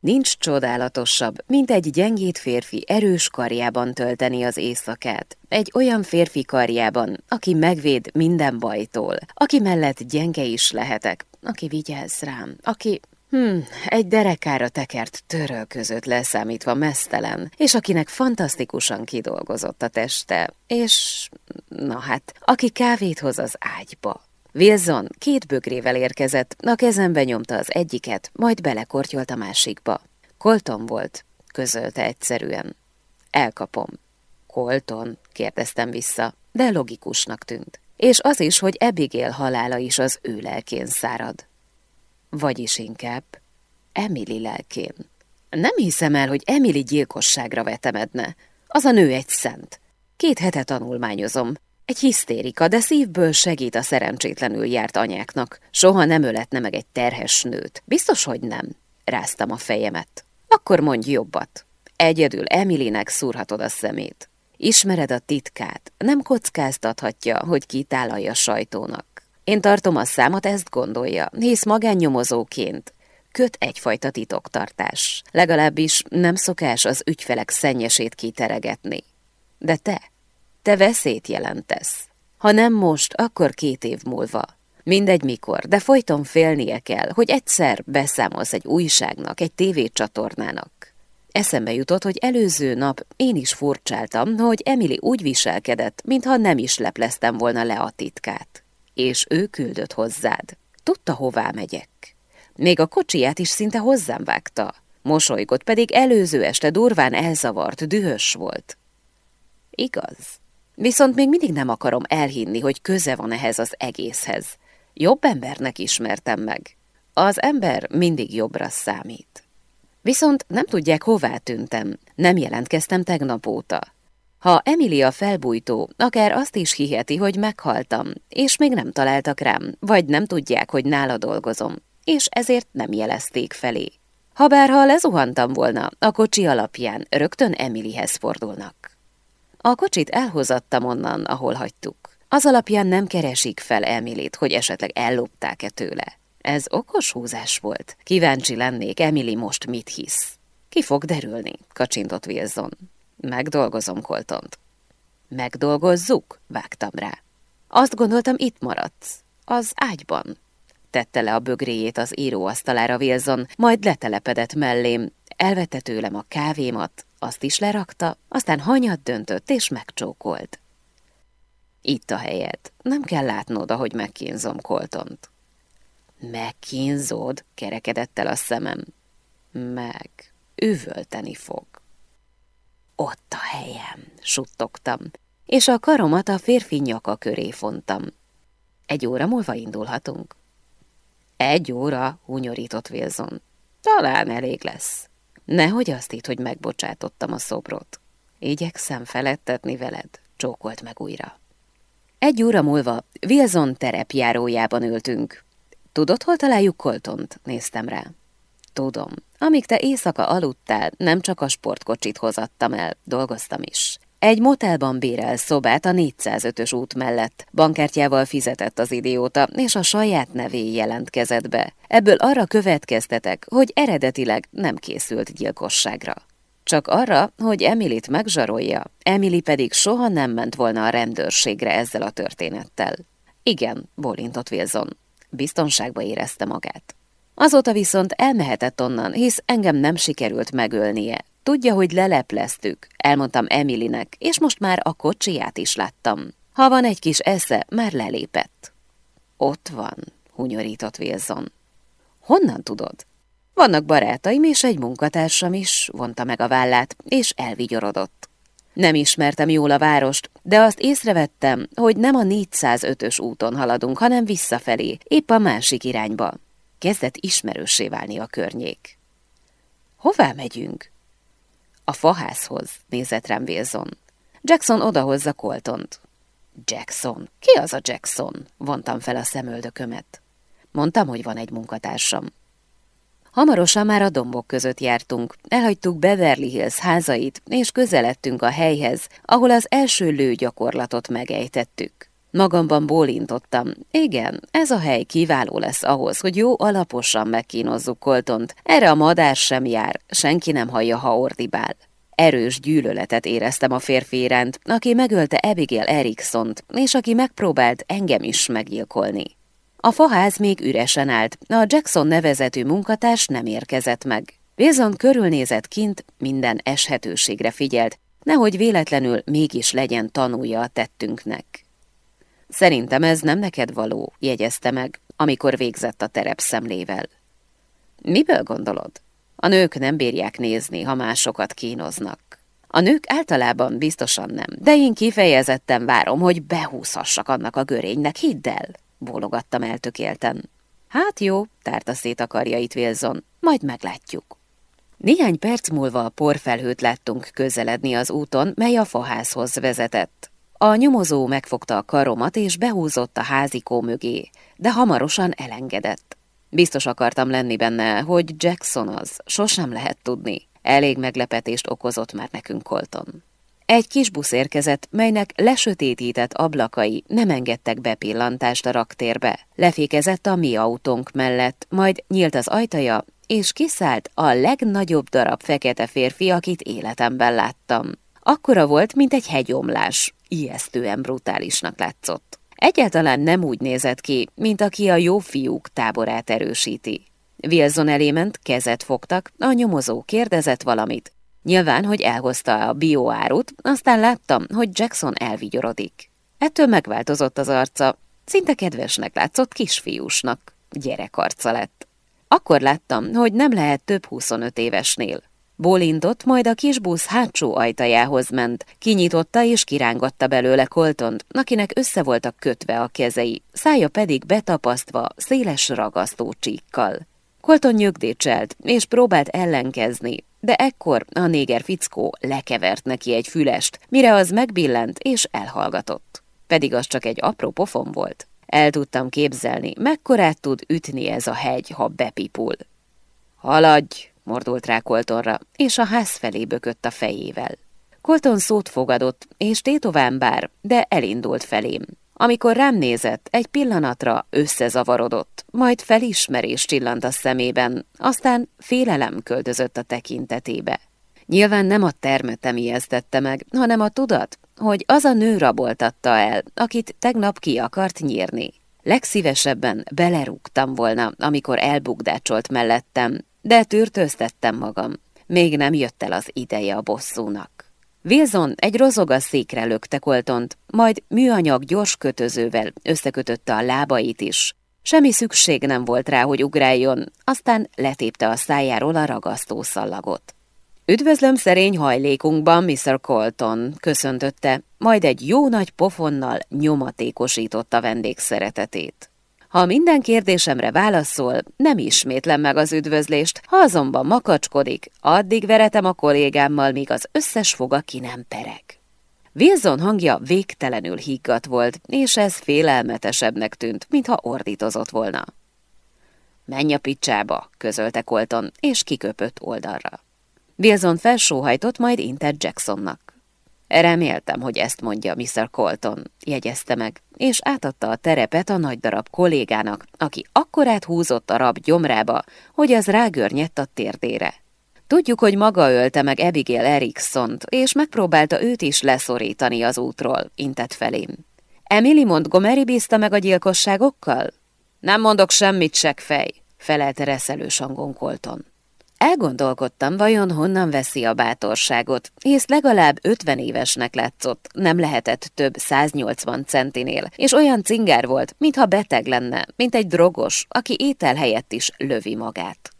Nincs csodálatosabb, mint egy gyengét férfi erős karjában tölteni az éjszakát. Egy olyan férfi karjában, aki megvéd minden bajtól, aki mellett gyenge is lehetek, aki vigyáz rám, aki Hmm, egy derekára tekert töröl között leszámítva mesztelen, és akinek fantasztikusan kidolgozott a teste, és, na hát, aki kávét hoz az ágyba. Wilson két bögrével érkezett, a kezembe nyomta az egyiket, majd belekortyolt a másikba. Colton volt, közölte egyszerűen. Elkapom. Colton? kérdeztem vissza, de logikusnak tűnt. És az is, hogy Abigail halála is az ő lelkén szárad. Vagyis inkább Emily lelkén. Nem hiszem el, hogy Emily gyilkosságra vetemedne. Az a nő egy szent. Két hete tanulmányozom. Egy hisztérika, de szívből segít a szerencsétlenül járt anyáknak. Soha nem öletne meg egy terhes nőt. Biztos, hogy nem. Ráztam a fejemet. Akkor mondj jobbat. Egyedül Emilynek szúrhatod a szemét. Ismered a titkát, nem kockáztathatja, hogy kitálalja sajtónak. Én tartom a számot, ezt gondolja, hisz magánnyomozóként köt egyfajta titoktartás. Legalábbis nem szokás az ügyfelek szennyesét kiteregetni. De te, te veszélyt jelentesz. Ha nem most, akkor két év múlva. Mindegy mikor, de folyton félnie kell, hogy egyszer beszámolsz egy újságnak, egy tévécsatornának. Eszembe jutott, hogy előző nap én is furcsáltam, hogy Emily úgy viselkedett, mintha nem is lepleztem volna le a titkát és ő küldött hozzád. Tudta, hová megyek. Még a kocsiját is szinte hozzám vágta. Mosolygott pedig előző este durván elzavart, dühös volt. Igaz. Viszont még mindig nem akarom elhinni, hogy köze van ehhez az egészhez. Jobb embernek ismertem meg. Az ember mindig jobbra számít. Viszont nem tudják, hová tűntem. Nem jelentkeztem tegnap óta. Ha Emilia felbújtó, akár azt is hiheti, hogy meghaltam, és még nem találtak rám, vagy nem tudják, hogy nála dolgozom, és ezért nem jelezték felé. Habár ha lezuhantam volna, a kocsi alapján rögtön Emilihez fordulnak. A kocsit elhozattam onnan, ahol hagytuk. Az alapján nem keresik fel Emilit, hogy esetleg ellopták-e tőle. Ez okos húzás volt. Kíváncsi lennék, Emily most mit hisz. Ki fog derülni, kacsintott Wilson. Megdolgozom Coltont. Megdolgozzuk? Vágtam rá. Azt gondoltam, itt maradsz. Az ágyban. Tette le a bögréjét az íróasztalára Wilson, majd letelepedett mellém, elvette tőlem a kávémat, azt is lerakta, aztán hanyat döntött és megcsókolt. Itt a helyed. Nem kell látnod, ahogy megkínzom Coltont. Megkínzod? kerekedett el a szemem. Meg. Üvölteni fog. Ott a helyem, suttogtam, és a karomat a férfi nyaka köré fontam. Egy óra múlva indulhatunk. Egy óra, hunyorított Wilson. Talán elég lesz. Nehogy azt itt, hogy megbocsátottam a szobrot. Igyekszem felettetni veled, csókolt meg újra. Egy óra múlva Wilson terepjárójában ültünk. Tudod, hol találjuk Coltont? Néztem rá. Tudom. Amíg te éjszaka aludtál, nem csak a sportkocsit hozattam el, dolgoztam is. Egy motelban bérel szobát a 405-ös út mellett. Bankkártyával fizetett az idióta, és a saját nevé jelentkezett be. Ebből arra következtetek, hogy eredetileg nem készült gyilkosságra. Csak arra, hogy Emilit megzsarolja, Emily pedig soha nem ment volna a rendőrségre ezzel a történettel. Igen, bólintott Wilson. Biztonságba érezte magát. Azóta viszont elmehetett onnan, hisz engem nem sikerült megölnie. Tudja, hogy lelepleztük, elmondtam Emilinek, és most már a kocsiját is láttam. Ha van egy kis esze, már lelépett. Ott van, hunyorított Wilson. Honnan tudod? Vannak barátaim és egy munkatársam is, vonta meg a vállát, és elvigyorodott. Nem ismertem jól a várost, de azt észrevettem, hogy nem a 405-ös úton haladunk, hanem visszafelé, épp a másik irányba. Kezdett ismerőssé válni a környék. Hová megyünk? A faházhoz, nézett rám Wilson. Jackson odahozza Coltont. Jackson? Ki az a Jackson? Vontam fel a szemöldökömet. Mondtam, hogy van egy munkatársam. Hamarosan már a dombok között jártunk, elhagytuk Beverly Hills házait, és közeledtünk a helyhez, ahol az első lőgyakorlatot megejtettük. Magamban bólintottam. Igen, ez a hely kiváló lesz ahhoz, hogy jó alaposan megkínozzuk Coltont. Erre a madár sem jár, senki nem hallja, ha ordibál. Erős gyűlöletet éreztem a férfi iránt, aki megölte Abigail Eriksont, és aki megpróbált engem is meggyilkolni. A faház még üresen állt, a Jackson nevezetű munkatárs nem érkezett meg. Wilson körülnézett kint, minden eshetőségre figyelt, nehogy véletlenül mégis legyen tanúja a tettünknek. Szerintem ez nem neked való, jegyezte meg, amikor végzett a terepszemlével. Miből gondolod? A nők nem bírják nézni, ha másokat kínoznak. A nők általában biztosan nem, de én kifejezetten várom, hogy behúzhassak annak a görénynek, hidd el, bólogattam eltökélten. Hát jó, tárta szét a karjait Wilson, majd meglátjuk. Néhány perc múlva a porfelhőt láttunk közeledni az úton, mely a faházhoz vezetett. A nyomozó megfogta a karomat és behúzott a házikó mögé, de hamarosan elengedett. Biztos akartam lenni benne, hogy Jackson az, sosem lehet tudni. Elég meglepetést okozott már nekünk Colton. Egy kis busz érkezett, melynek lesötétített ablakai nem engedtek bepillantást a raktérbe. Lefékezett a mi autónk mellett, majd nyílt az ajtaja, és kiszállt a legnagyobb darab fekete férfi, akit életemben láttam. Akkora volt, mint egy hegyomlás, ijesztően brutálisnak látszott. Egyáltalán nem úgy nézett ki, mint aki a jó fiúk táborát erősíti. Wilson elé kezet fogtak, a nyomozó kérdezett valamit. Nyilván, hogy elhozta a bioárut, aztán láttam, hogy Jackson elvigyorodik. Ettől megváltozott az arca, szinte kedvesnek látszott kisfiúsnak. Gyerekarca lett. Akkor láttam, hogy nem lehet több 25 évesnél. Bólintott, majd a kis busz hátsó ajtajához ment, kinyitotta és kirángatta belőle Coltont, akinek össze voltak kötve a kezei, szája pedig betapasztva széles ragasztó csíkkal. Colton nyögdécselt, és próbált ellenkezni, de ekkor a néger fickó lekevert neki egy fülest, mire az megbillent és elhallgatott. Pedig az csak egy apró pofon volt. El tudtam képzelni, mekkorát tud ütni ez a hegy, ha bepipul. Haladj, mordult rá Coltonra, és a ház felé bökött a fejével. Colton szót fogadott, és tétován bár, de elindult felém. Amikor rám nézett, egy pillanatra összezavarodott, majd felismerés csillant a szemében, aztán félelem költözött a tekintetébe. Nyilván nem a termetem ijesztette meg, hanem a tudat, hogy az a nő raboltatta el, akit tegnap ki akart nyírni. Legszívesebben belerúgtam volna, amikor elbukdácsolt mellettem, de tűrtőztettem magam. Még nem jött el az ideje a bosszúnak. Wilson egy rozoga székre lökte Coltont, majd műanyag gyors kötözővel összekötötte a lábait is. Semmi szükség nem volt rá, hogy ugráljon, aztán letépte a szájáról a ragasztó szallagot. Üdvözlöm szerény hajlékunkban, Mr. Colton, köszöntötte, majd egy jó nagy pofonnal nyomatékosította vendég szeretetét. Ha minden kérdésemre válaszol, nem ismétlem meg az üdvözlést, ha azonban makacskodik, addig veretem a kollégámmal, míg az összes foga ki nem pereg. Wilson hangja végtelenül higgadt volt, és ez félelmetesebbnek tűnt, mintha ordítozott volna. Menj a picsába, közölte Colton, és kiköpött oldalra. Wilson felsóhajtott, majd intett Jacksonnak. Reméltem, hogy ezt mondja Mr. Colton, jegyezte meg, és átadta a terepet a nagy darab kollégának, aki akkorát húzott a rab gyomrába, hogy az rágörnyedt a térdére. Tudjuk, hogy maga ölte meg Abigail Eriksont, és megpróbálta őt is leszorítani az útról, intett felém. Emily Montgomery bízta meg a gyilkosságokkal? Nem mondok semmit, fej, felelte reszelős hangon Colton. Elgondolkodtam, vajon honnan veszi a bátorságot, és legalább 50 évesnek látszott, nem lehetett több 180 centinél, és olyan cingár volt, mintha beteg lenne, mint egy drogos, aki étel helyett is lövi magát.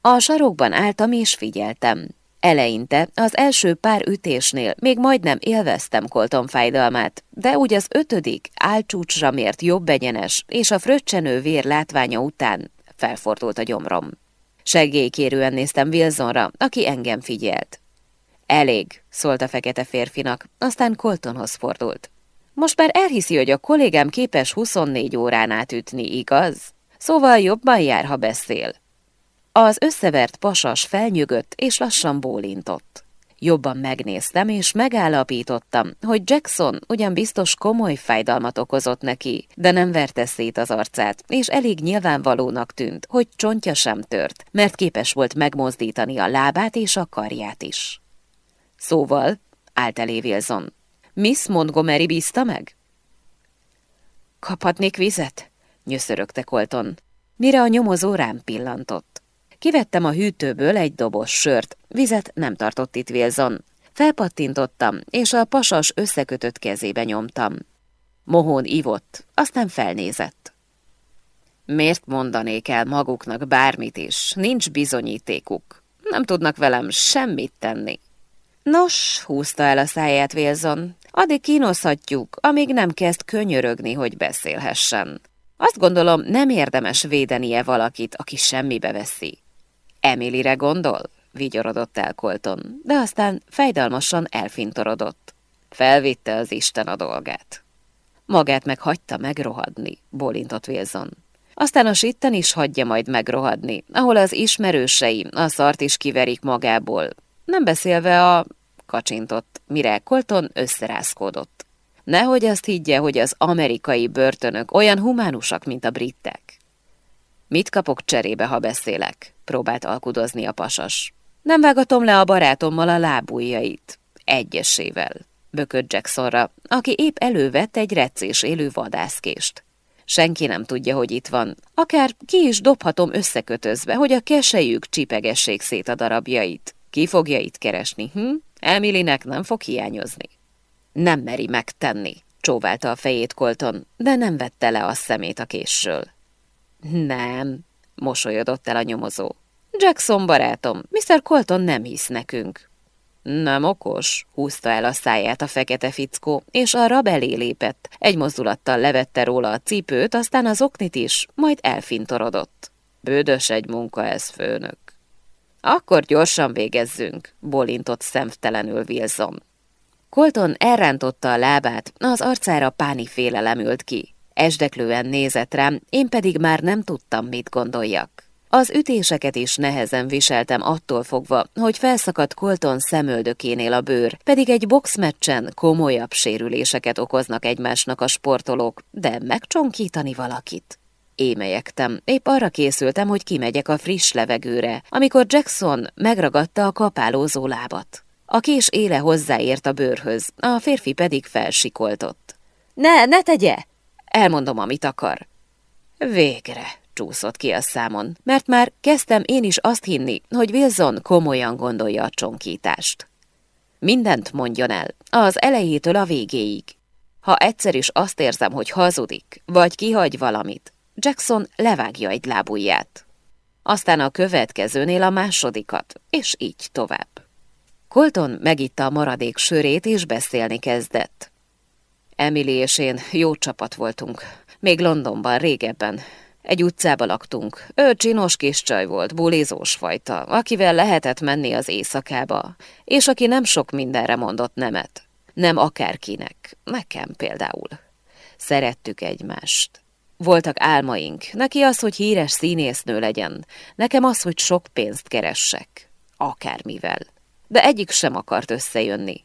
A sarokban álltam és figyeltem. Eleinte, az első pár ütésnél még majdnem élveztem Colton fájdalmát, de úgy az ötödik, álcsúcsra mért jobb egyenes, és a fröccsenő vér látványa után felfordult a gyomrom. Segélykérően néztem Wilsonra, aki engem figyelt. Elég, szólt a fekete férfinak, aztán Coltonhoz fordult. Most már elhiszi, hogy a kollégám képes 24 órán átütni, igaz? Szóval jobban jár, ha beszél. Az összevert pasas felnyögött és lassan bólintott. Jobban megnéztem, és megállapítottam, hogy Jackson ugyan biztos komoly fájdalmat okozott neki, de nem verte szét az arcát, és elég nyilvánvalónak tűnt, hogy csontja sem tört, mert képes volt megmozdítani a lábát és a karját is. Szóval, állt elé Wilson, Miss Montgomery bízta meg? Kaphatnék vizet? nyöszörögte Colton, mire a nyomozó rám pillantott. Kivettem a hűtőből egy doboz sört, vizet nem tartott itt Wilson. Felpattintottam, és a pasas összekötött kezébe nyomtam. Mohón ivott, aztán felnézett. Miért mondanék el maguknak bármit is? Nincs bizonyítékuk. Nem tudnak velem semmit tenni. Nos, húzta el a száját Wilson, addig kínoszhatjuk, amíg nem kezd könyörögni, hogy beszélhessen. Azt gondolom, nem érdemes védenie valakit, aki semmibe veszi. Emilire gondol? vigyorodott el Colton, de aztán fejdalmasan elfintorodott. Felvitte az Isten a dolgát. Magát meg hagyta megrohadni, bólintott Wilson. Aztán a sitten is hagyja majd megrohadni, ahol az ismerősei a szart is kiverik magából. Nem beszélve a... kacsintott, mire Colton összerázkódott. Nehogy azt higgye, hogy az amerikai börtönök olyan humánusak, mint a britek. Mit kapok cserébe, ha beszélek? Próbált alkudozni a pasas. Nem vágatom le a barátommal a lábujjait. Egyesével. Bökött Jacksonra, aki épp elővett egy recés élő vadászkést. Senki nem tudja, hogy itt van. Akár ki is dobhatom összekötözve, hogy a kesejük csipegessék szét a darabjait. Ki fogja itt keresni, hm? Emilinek nem fog hiányozni. Nem meri megtenni, csóválta a fejét Colton, de nem vette le a szemét a késről. Nem, mosolyodott el a nyomozó. Jackson barátom, Mr. Colton nem hisz nekünk. Nem okos, húzta el a száját a fekete fickó, és a rab elé lépett. Egy mozdulattal levette róla a cipőt, aztán az oknit is, majd elfintorodott. Bődös egy munka ez, főnök. Akkor gyorsan végezzünk, bolintott szemtelenül Wilson. Colton elrántotta a lábát, az arcára páni félelem ült ki. Esdeklően nézett rám, én pedig már nem tudtam, mit gondoljak. Az ütéseket is nehezen viseltem attól fogva, hogy felszakadt Colton szemöldökénél a bőr, pedig egy boxmeccsen komolyabb sérüléseket okoznak egymásnak a sportolók, de megcsonkítani valakit. Émelyektem, épp arra készültem, hogy kimegyek a friss levegőre, amikor Jackson megragadta a kapálózó lábat. A kés éle hozzáért a bőrhöz, a férfi pedig felsikoltott. Ne, ne tegye! Elmondom, amit akar. Végre, csúszott ki a számon, mert már kezdtem én is azt hinni, hogy Wilson komolyan gondolja a csonkítást. Mindent mondjon el, az elejétől a végéig. Ha egyszer is azt érzem, hogy hazudik, vagy kihagy valamit, Jackson levágja egy lábujját. Aztán a következőnél a másodikat, és így tovább. Colton megitta a maradék sörét, és beszélni kezdett. Emily és én jó csapat voltunk. Még Londonban, régebben. Egy utcába laktunk. Ő csinos kis csaj volt, bulizós fajta, akivel lehetett menni az éjszakába, és aki nem sok mindenre mondott nemet. Nem akárkinek, nekem például. Szerettük egymást. Voltak álmaink, neki az, hogy híres színésznő legyen, nekem az, hogy sok pénzt keressek. Akármivel. De egyik sem akart összejönni.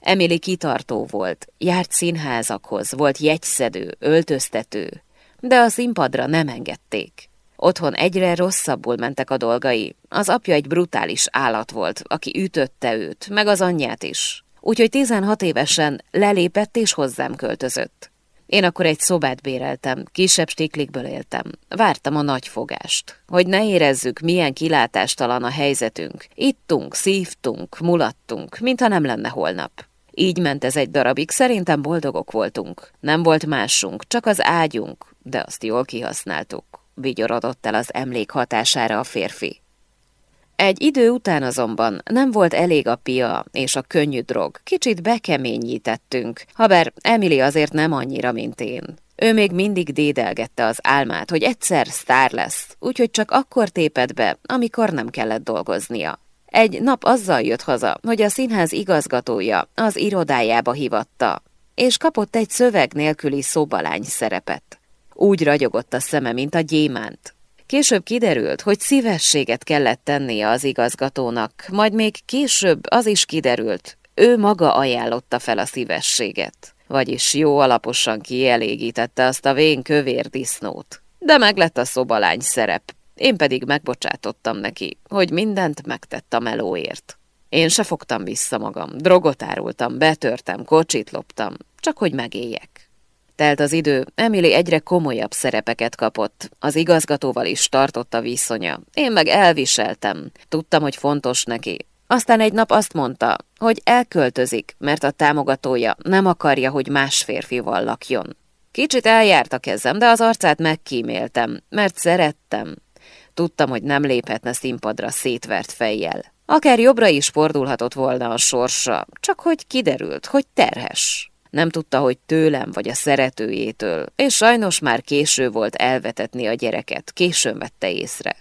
Emily kitartó volt, járt színházakhoz, volt jegyszedő, öltöztető, de a színpadra nem engedték. Otthon egyre rosszabbul mentek a dolgai. Az apja egy brutális állat volt, aki ütötte őt, meg az anyját is. Úgyhogy 16 évesen lelépett és hozzám költözött. Én akkor egy szobát béreltem, kisebb stiklikből éltem. Vártam a nagy fogást, hogy ne érezzük, milyen kilátástalan a helyzetünk. Ittunk, szívtunk, mulattunk, mintha nem lenne holnap. Így ment ez egy darabig, szerintem boldogok voltunk. Nem volt másunk, csak az ágyunk, de azt jól kihasználtuk. Vigyorodott el az emlék hatására a férfi. Egy idő után azonban nem volt elég a pia és a könnyű drog, kicsit bekeményítettünk, habár Emily azért nem annyira, mint én. Ő még mindig dédelgette az álmát, hogy egyszer sztár lesz, úgyhogy csak akkor téped be, amikor nem kellett dolgoznia. Egy nap azzal jött haza, hogy a színház igazgatója az irodájába hivatta, és kapott egy szöveg nélküli szobalány szerepet. Úgy ragyogott a szeme, mint a gyémánt. Később kiderült, hogy szívességet kellett tennie az igazgatónak, majd még később az is kiderült, ő maga ajánlotta fel a szívességet. Vagyis jó alaposan kielégítette azt a vén kövér disznót. De meglett a szobalány szerep, én pedig megbocsátottam neki, hogy mindent megtett a melóért. Én se fogtam vissza magam, drogot árultam, betörtem, kocsit loptam, csak hogy megéljek. Telt az idő, Emily egyre komolyabb szerepeket kapott, az igazgatóval is tartotta viszonya, én meg elviseltem, tudtam, hogy fontos neki. Aztán egy nap azt mondta, hogy elköltözik, mert a támogatója nem akarja, hogy más férfival lakjon. Kicsit eljárt a kezem, de az arcát megkíméltem, mert szerettem. Tudtam, hogy nem léphetne színpadra szétvert fejjel. Akár jobbra is fordulhatott volna a sorsa, csak hogy kiderült, hogy terhes. Nem tudta, hogy tőlem vagy a szeretőjétől, és sajnos már késő volt elvetetni a gyereket, későn vette észre.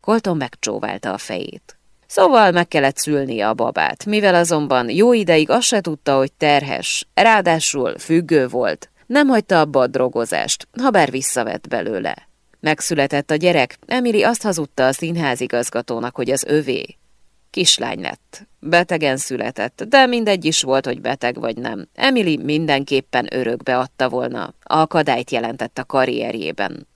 Colton megcsóválta a fejét. Szóval meg kellett szülnie a babát, mivel azonban jó ideig azt se tudta, hogy terhes, ráadásul függő volt, nem hagyta abba a drogozást, ha bár visszavett belőle. Megszületett a gyerek, Emily azt hazudta a színházigazgatónak, hogy az övé. Kislány lett. Betegen született, de mindegy is volt, hogy beteg vagy nem. Emily mindenképpen örökbe adta volna. Akadályt jelentett a karrierjében.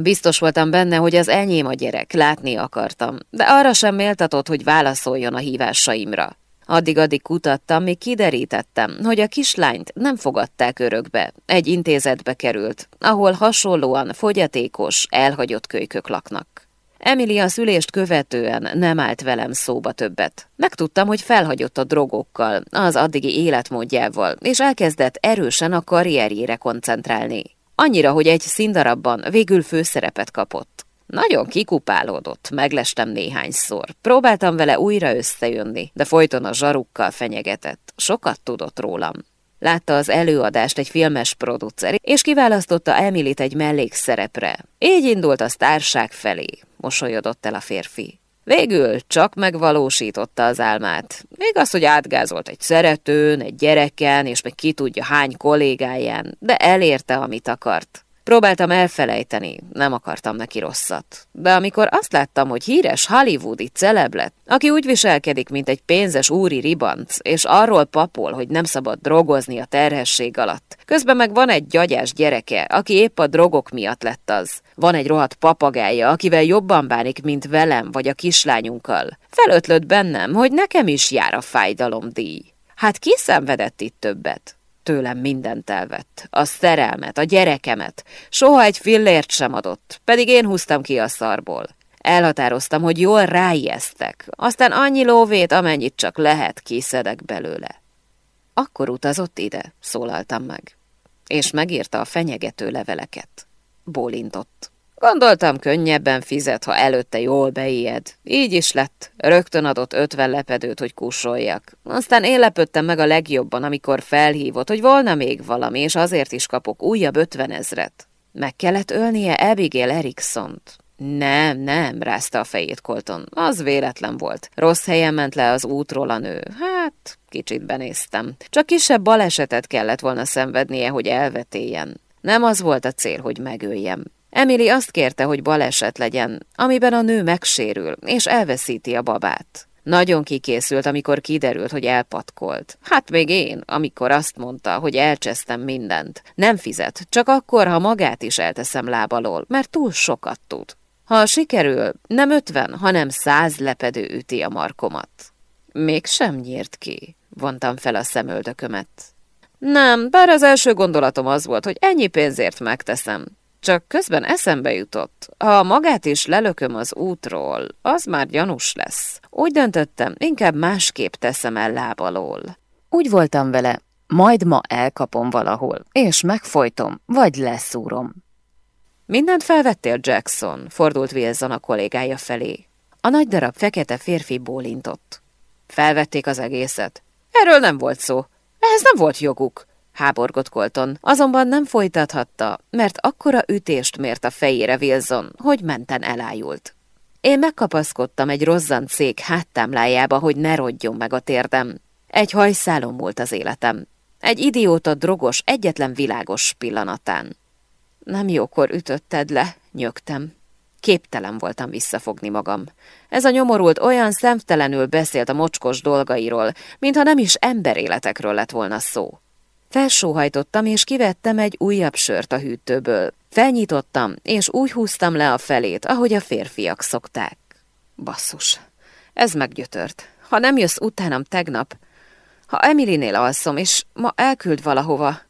Biztos voltam benne, hogy az enyém a gyerek, látni akartam, de arra sem méltatott, hogy válaszoljon a hívásaimra. Addig-addig kutattam, míg kiderítettem, hogy a kislányt nem fogadták örökbe. Egy intézetbe került, ahol hasonlóan fogyatékos, elhagyott kölykök laknak. Emily a szülést követően nem állt velem szóba többet. Megtudtam, hogy felhagyott a drogokkal, az addigi életmódjával, és elkezdett erősen a karrierjére koncentrálni. Annyira, hogy egy színdarabban végül főszerepet kapott. Nagyon kikupálódott, meglestem néhányszor. Próbáltam vele újra összejönni, de folyton a zsarukkal fenyegetett. Sokat tudott rólam. Látta az előadást egy filmes producer, és kiválasztotta Emilit egy mellékszerepre. Így indult a sztárság felé, mosolyodott el a férfi. Végül csak megvalósította az álmát. Még az, hogy átgázolt egy szeretőn, egy gyereken, és meg ki tudja hány kollégáján, de elérte, amit akart. Próbáltam elfelejteni, nem akartam neki rosszat. De amikor azt láttam, hogy híres hollywoodi celeb lett, aki úgy viselkedik, mint egy pénzes úri ribanc, és arról papol, hogy nem szabad drogozni a terhesség alatt. Közben meg van egy gyagyás gyereke, aki épp a drogok miatt lett az. Van egy rohadt papagája, akivel jobban bánik, mint velem vagy a kislányunkkal. Felötlött bennem, hogy nekem is jár a fájdalomdíj. Hát ki szenvedett itt többet? Tőlem mindent elvett. A szerelmet, a gyerekemet. Soha egy fillért sem adott, pedig én húztam ki a szarból. Elhatároztam, hogy jól ráijesztek, aztán annyi lóvét, amennyit csak lehet, kiszedek belőle. Akkor utazott ide, szólaltam meg, és megírta a fenyegető leveleket. Bólintott. Gondoltam, könnyebben fizet, ha előtte jól beijed. Így is lett. Rögtön adott ötven lepedőt, hogy kussoljak. Aztán én lepődtem meg a legjobban, amikor felhívott, hogy volna még valami, és azért is kapok újabb ötvenezret. Meg kellett ölnie Abigail Eriksont. Nem, nem, rázta a fejét Colton. Az véletlen volt. Rossz helyen ment le az útról a nő. Hát, kicsit benéztem. Csak kisebb balesetet kellett volna szenvednie, hogy elvetéljen. Nem az volt a cél, hogy megöljem. Emily azt kérte, hogy baleset legyen, amiben a nő megsérül, és elveszíti a babát. Nagyon kikészült, amikor kiderült, hogy elpatkolt. Hát még én, amikor azt mondta, hogy elcsesztem mindent. Nem fizet, csak akkor, ha magát is elteszem lábalól, mert túl sokat tud. Ha sikerül, nem ötven, hanem száz lepedő üti a markomat. Mégsem nyírt ki, vontam fel a szemöldökömet. Nem, bár az első gondolatom az volt, hogy ennyi pénzért megteszem. Csak közben eszembe jutott, ha magát is lelököm az útról, az már gyanús lesz. Úgy döntöttem, inkább másképp teszem el lábalól. Úgy voltam vele, majd ma elkapom valahol, és megfojtom, vagy leszúrom. Mindent felvettél, Jackson, fordult Wilson a kollégája felé. A nagy darab fekete férfi bólintott. Felvették az egészet. Erről nem volt szó. Ehhez nem volt joguk háborgott Colton, azonban nem folytathatta, mert akkora ütést mért a fejére Wilson, hogy menten elájult. Én megkapaszkodtam egy rozzant szék háttámlájába, hogy ne rodjon meg a térdem. Egy hajszálom múlt az életem. Egy idióta drogos, egyetlen világos pillanatán. Nem jókor ütötted le, nyögtem. Képtelen voltam visszafogni magam. Ez a nyomorult olyan szemtelenül beszélt a mocskos dolgairól, mintha nem is emberéletekről lett volna szó. Felsóhajtottam, és kivettem egy újabb sört a hűtőből. Felnyitottam, és úgy húztam le a felét, ahogy a férfiak szokták. Basszus, ez meggyötört. Ha nem jössz utánam tegnap, ha Emilinél alszom, és ma elküld valahova,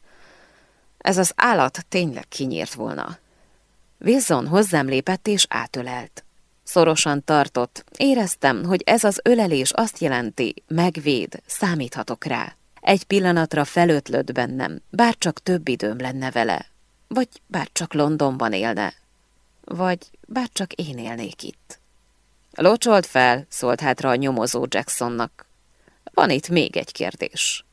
ez az állat tényleg kinyírt volna. Wilson hozzám lépett és átölelt. Szorosan tartott, éreztem, hogy ez az ölelés azt jelenti, megvéd, számíthatok rá. Egy pillanatra felötlött bennem, bár csak több időm lenne vele, vagy bár csak Londonban élne, vagy bár csak én élnék itt. Locsolt fel, szólt hátra a nyomozó Jacksonnak. Van itt még egy kérdés.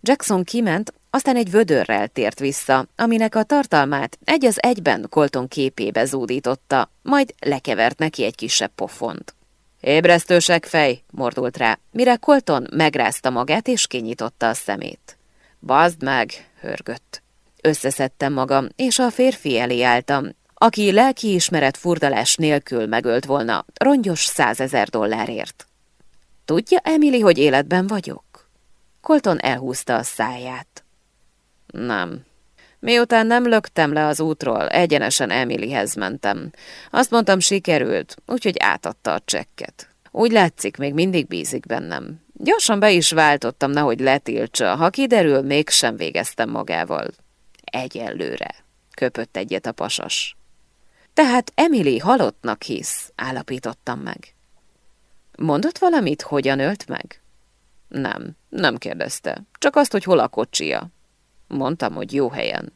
Jackson kiment, aztán egy vödörrel tért vissza, aminek a tartalmát egy az egyben Colton képébe zúdította, majd lekevert neki egy kisebb pofont. Ébresztősek fej, mordult rá, mire Colton megrázta magát és kinyitotta a szemét. Bazd meg, hörgött. Összeszedtem magam, és a férfi elé álltam, aki lelkiismeret furdalás nélkül megölt volna, rongyos százezer dollárért. Tudja, Emily, hogy életben vagyok? Colton elhúzta a száját. Nem. Miután nem löktem le az útról, egyenesen Emilyhez mentem. Azt mondtam, sikerült, úgyhogy átadta a csekket. Úgy látszik, még mindig bízik bennem. Gyorsan be is váltottam, nehogy letiltsa. Ha kiderül, mégsem végeztem magával. Egyelőre. Köpött egyet a pasas. Tehát Emily halottnak hisz, állapítottam meg. Mondott valamit, hogyan ölt meg? Nem, nem kérdezte. Csak azt, hogy hol a kocsia. Mondtam, hogy jó helyen.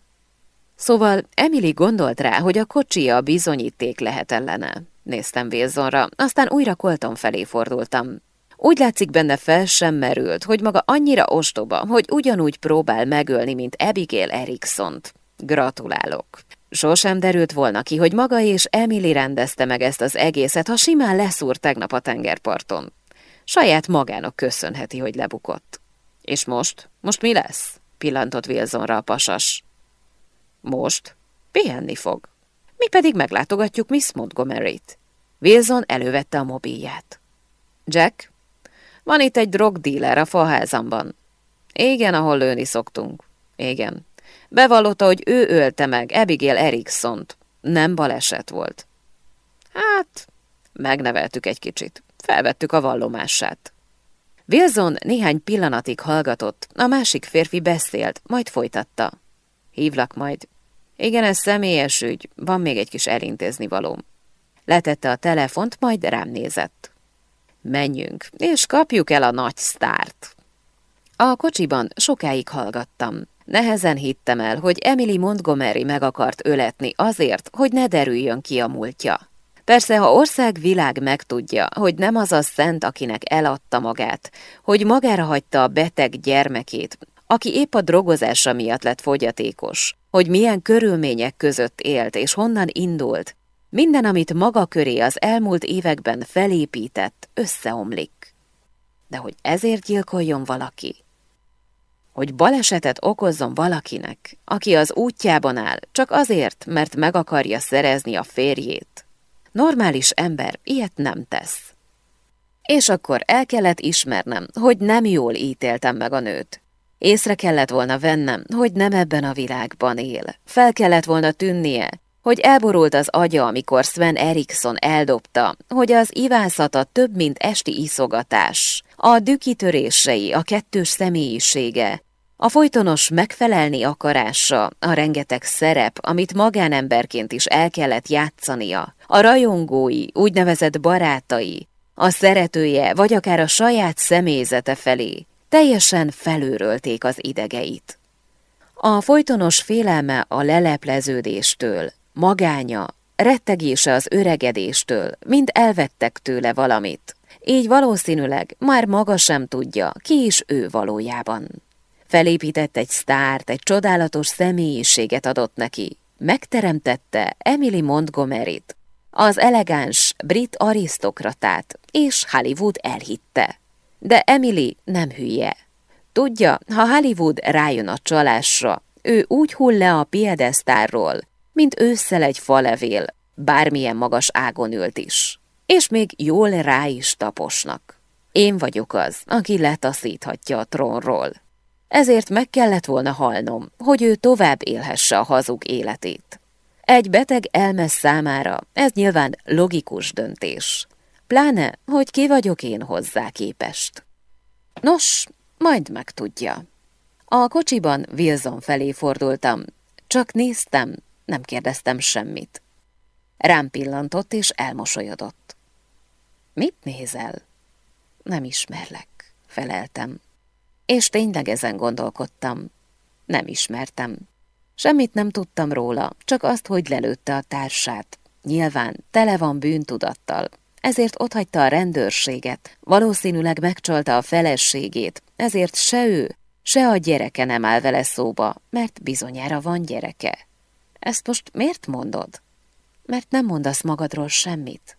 Szóval Emily gondolt rá, hogy a kocsia a bizonyíték lehet ellene. Néztem Wilsonra, aztán újra Colton felé fordultam. Úgy látszik benne fel sem merült, hogy maga annyira ostoba, hogy ugyanúgy próbál megölni, mint Abigail Eriksont. Gratulálok. Sosem derült volna ki, hogy maga és Emily rendezte meg ezt az egészet, ha simán leszúrt tegnap a tengerparton. Saját magának köszönheti, hogy lebukott. És most? Most mi lesz? Pillantott Wilsonra a pasas. Most? Pihenni fog. Mi pedig meglátogatjuk Miss Montgomery-t. Wilson elővette a mobilját. Jack, van itt egy drogdíler a faházamban. Igen, ahol lőni szoktunk. Igen. Bevallotta, hogy ő ölte meg Abigail Eriksont. Nem baleset volt. Hát, megneveltük egy kicsit. Felvettük a vallomását. Wilson néhány pillanatig hallgatott, a másik férfi beszélt, majd folytatta. Hívlak majd. Igen, ez személyes ügy, van még egy kis elintézni valóm. Letette a telefont, majd rám nézett. Menjünk, és kapjuk el a nagy sztárt. A kocsiban sokáig hallgattam. Nehezen hittem el, hogy Emily Montgomery meg akart öletni azért, hogy ne derüljön ki a múltja. Persze, ha ország világ megtudja, hogy nem az a szent, akinek eladta magát, hogy magára hagyta a beteg gyermekét, aki épp a drogozása miatt lett fogyatékos, hogy milyen körülmények között élt és honnan indult, minden, amit maga köré az elmúlt években felépített, összeomlik. De hogy ezért gyilkoljon valaki? Hogy balesetet okozzon valakinek, aki az útjában áll, csak azért, mert meg akarja szerezni a férjét. Normális ember ilyet nem tesz. És akkor el kellett ismernem, hogy nem jól ítéltem meg a nőt. Észre kellett volna vennem, hogy nem ebben a világban él. Fel kellett volna tűnnie, hogy elborult az agya, amikor Sven Eriksson eldobta, hogy az ivászata több, mint esti iszogatás, a dükitörései, a kettős személyisége, a folytonos megfelelni akarása, a rengeteg szerep, amit magánemberként is el kellett játszania, a rajongói, úgynevezett barátai, a szeretője, vagy akár a saját személyzete felé, teljesen felőrölték az idegeit. A folytonos félelme a lelepleződéstől, magánya, rettegése az öregedéstől, mind elvettek tőle valamit, így valószínűleg már maga sem tudja, ki is ő valójában. Felépített egy sztárt, egy csodálatos személyiséget adott neki. Megteremtette Emily Montgomery-t, az elegáns brit arisztokratát, és Hollywood elhitte. De Emily nem hülye. Tudja, ha Hollywood rájön a csalásra, ő úgy hull le a piedesztárról, mint ősszel egy falevél, bármilyen magas ágon ült is. És még jól rá is taposnak. Én vagyok az, aki letaszíthatja a trónról. Ezért meg kellett volna halnom, hogy ő tovább élhesse a hazug életét. Egy beteg elmes számára ez nyilván logikus döntés. Pláne, hogy ki vagyok én hozzá képest. Nos, majd megtudja. A kocsiban Wilson felé fordultam, csak néztem, nem kérdeztem semmit. Rám pillantott és elmosolyodott. Mit nézel? Nem ismerlek, feleltem. És tényleg ezen gondolkodtam. Nem ismertem. Semmit nem tudtam róla, csak azt, hogy lelőtte a társát. Nyilván tele van bűntudattal, ezért otthagyta a rendőrséget, valószínűleg megcsalta a feleségét, ezért se ő, se a gyereke nem áll vele szóba, mert bizonyára van gyereke. Ezt most miért mondod? Mert nem mondasz magadról semmit.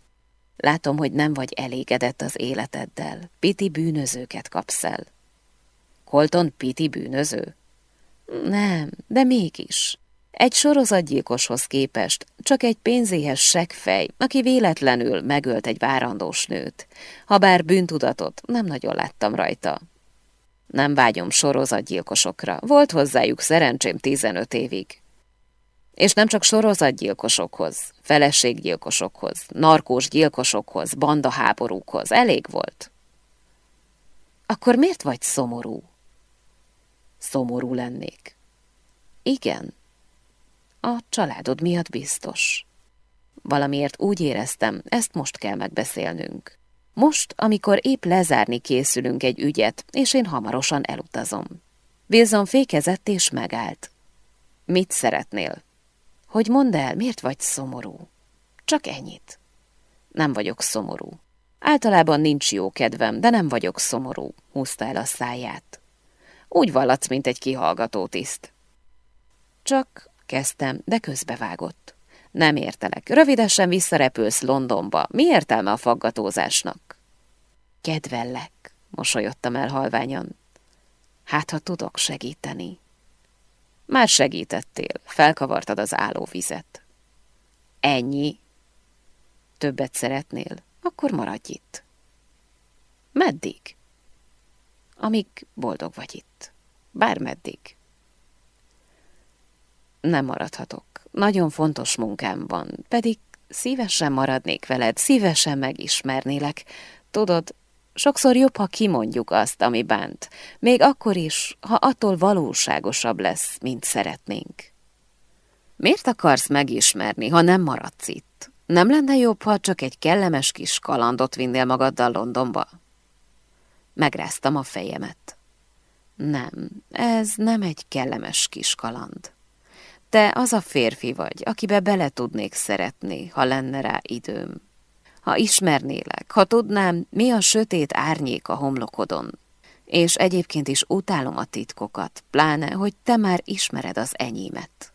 Látom, hogy nem vagy elégedett az életeddel. Piti bűnözőket kapsz el. Colton Piti bűnöző? Nem, de mégis. Egy sorozatgyilkoshoz képest csak egy pénzéhes seggfej, aki véletlenül megölt egy várandós nőt. Habár bűntudatot nem nagyon láttam rajta. Nem vágyom sorozatgyilkosokra. Volt hozzájuk szerencsém 15 évig. És nem csak sorozatgyilkosokhoz, feleséggyilkosokhoz, narkós gyilkosokhoz, bandaháborúkhoz. Elég volt. Akkor miért vagy szomorú? Szomorú lennék. Igen. A családod miatt biztos. Valamiért úgy éreztem, ezt most kell megbeszélnünk. Most, amikor épp lezárni készülünk egy ügyet, és én hamarosan elutazom. Wilson fékezett és megállt. Mit szeretnél? Hogy mondd el, miért vagy szomorú? Csak ennyit. Nem vagyok szomorú. Általában nincs jó kedvem, de nem vagyok szomorú, húzta el a száját. Úgy vallatsz, mint egy kihallgató tiszt. Csak kezdtem, de közbevágott. Nem értelek. Rövidesen visszarepülsz Londonba. Mi értelme a faggatózásnak? Kedvellek, mosolyodtam el halványan. Hát, ha tudok segíteni. Már segítettél, felkavartad az állóvizet. Ennyi? Többet szeretnél? Akkor maradj itt. Meddig? Amíg boldog vagy itt. Bármeddig. Nem maradhatok. Nagyon fontos munkám van, pedig szívesen maradnék veled, szívesen megismernélek. Tudod, sokszor jobb, ha kimondjuk azt, ami bánt, még akkor is, ha attól valóságosabb lesz, mint szeretnénk. Miért akarsz megismerni, ha nem maradsz itt? Nem lenne jobb, ha csak egy kellemes kis kalandot vinnél magaddal Londonba? Megráztam a fejemet. Nem, ez nem egy kellemes kis kaland. Te az a férfi vagy, akibe bele tudnék szeretni, ha lenne rá időm. Ha ismernélek, ha tudnám, mi a sötét árnyék a homlokodon. És egyébként is utálom a titkokat, pláne, hogy te már ismered az enyémet.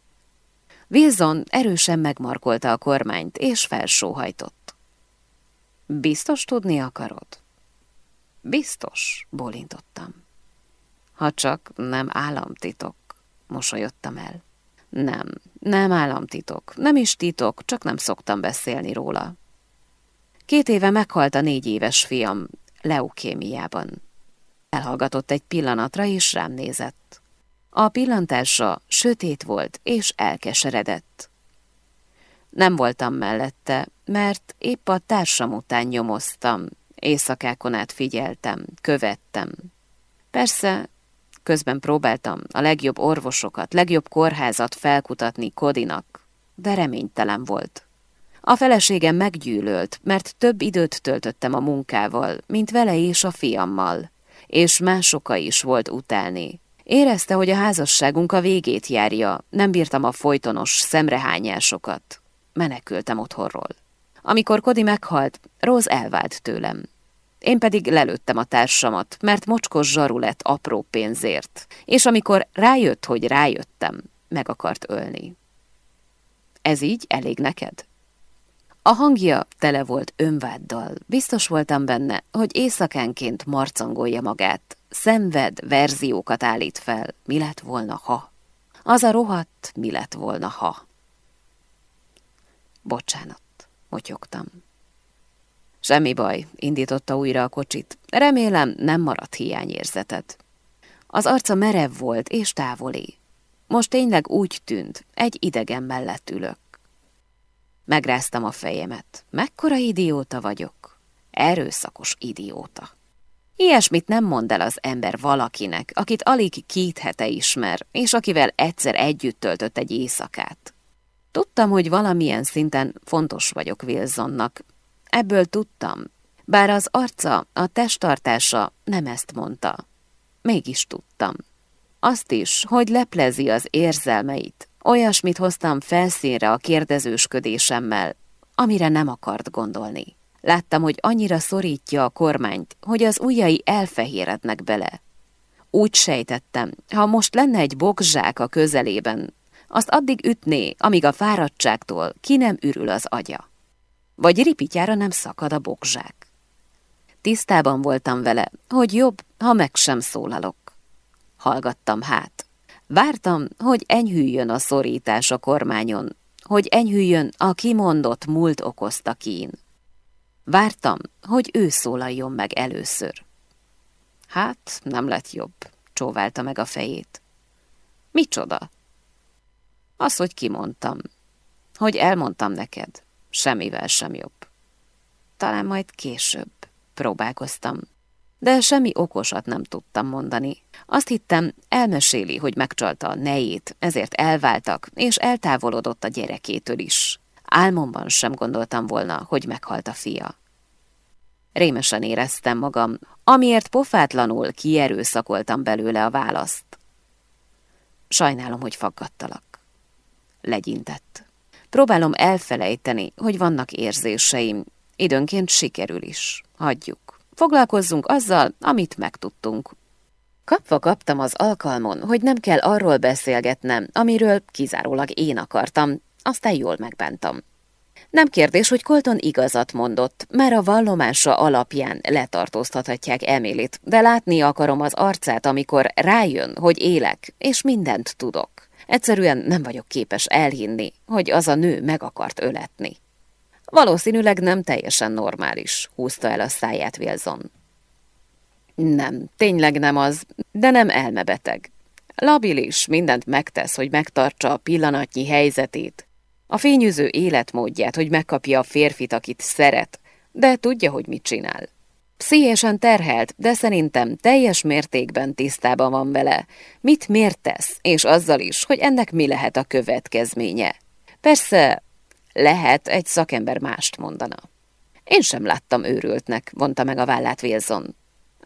Wilson erősen megmarkolta a kormányt, és felsóhajtott. Biztos tudni akarod? Biztos, bólintottam. Ha csak nem államtitok, mosolyodtam el. Nem, nem államtitok, nem is titok, csak nem szoktam beszélni róla. Két éve meghalt a négy éves fiam leukémiában. Elhallgatott egy pillanatra, és rám nézett. A pillantása sötét volt, és elkeseredett. Nem voltam mellette, mert épp a társam után nyomoztam, éjszakákon át figyeltem, követtem. Persze Közben próbáltam a legjobb orvosokat, legjobb kórházat felkutatni Kodinak, de reménytelen volt. A feleségem meggyűlölt, mert több időt töltöttem a munkával, mint vele és a fiammal, és más oka is volt utálni. Érezte, hogy a házasságunk a végét járja, nem bírtam a folytonos szemrehányásokat. Menekültem otthonról. Amikor Kodi meghalt, Rose elvált tőlem. Én pedig lelőttem a társamat, mert mocskos zsaru lett apró pénzért, és amikor rájött, hogy rájöttem, meg akart ölni. Ez így elég neked? A hangja tele volt önváddal, biztos voltam benne, hogy éjszakánként marcangolja magát, szenved, verziókat állít fel, mi lett volna, ha? Az a rohadt, mi lett volna, ha? Bocsánat, motyogtam. Semmi baj, indította újra a kocsit. Remélem, nem maradt hiányérzetet. Az arca merev volt és távoli. Most tényleg úgy tűnt, egy idegen mellett ülök. Megráztam a fejemet. Mekkora idióta vagyok? Erőszakos idióta. Ilyesmit nem mond el az ember valakinek, akit alig két hete ismer, és akivel egyszer együtt töltött egy éjszakát. Tudtam, hogy valamilyen szinten fontos vagyok Wilsonnak. Ebből tudtam, bár az arca, a testtartása nem ezt mondta. Mégis tudtam. Azt is, hogy leplezi az érzelmeit. Olyasmit hoztam felszínre a kérdezősködésemmel, amire nem akart gondolni. Láttam, hogy annyira szorítja a kormányt, hogy az ujjai elfehérednek bele. Úgy sejtettem, ha most lenne egy bokzsák a közelében, azt addig ütné, amíg a fáradtságtól ki nem ürül az agya. Vagy ripityára nem szakad a bokzsák. Tisztában voltam vele, hogy jobb, ha meg sem szólalok. Hallgattam hát. Vártam, hogy enyhüljön a szorítás a kormányon, hogy enyhüljön a kimondott múlt okozta kín. Vártam, hogy ő szólaljon meg először. Hát, nem lett jobb, csóválta meg a fejét. Micsoda? Az, hogy kimondtam. Hogy elmondtam neked. Semmivel sem jobb. Talán majd később. Próbálkoztam. De semmi okosat nem tudtam mondani. Azt hittem, elmeséli, hogy megcsalta a nejét, ezért elváltak, és eltávolodott a gyerekétől is. Álmomban sem gondoltam volna, hogy meghalt a fia. Rémesen éreztem magam, amiért pofátlanul kierőszakoltam belőle a választ. Sajnálom, hogy faggattalak. Legyintett. Próbálom elfelejteni, hogy vannak érzéseim. Időnként sikerül is. Hagyjuk. Foglalkozzunk azzal, amit megtudtunk. Kapva kaptam az alkalmon, hogy nem kell arról beszélgetnem, amiről kizárólag én akartam, aztán jól megbántam. Nem kérdés, hogy Colton igazat mondott, mert a vallomása alapján letartóztathatják Emilit, de látni akarom az arcát, amikor rájön, hogy élek, és mindent tudok. Egyszerűen nem vagyok képes elhinni, hogy az a nő meg akart öletni. Valószínűleg nem teljesen normális, húzta el a száját Wilson. Nem, tényleg nem az, de nem elmebeteg. Labilis mindent megtesz, hogy megtartsa a pillanatnyi helyzetét, a fényűző életmódját, hogy megkapja a férfit, akit szeret, de tudja, hogy mit csinál. Pszichésen terhelt, de szerintem teljes mértékben tisztában van vele, mit miért és azzal is, hogy ennek mi lehet a következménye. Persze, lehet egy szakember mást mondana. Én sem láttam őrültnek, mondta meg a vállát Wilson.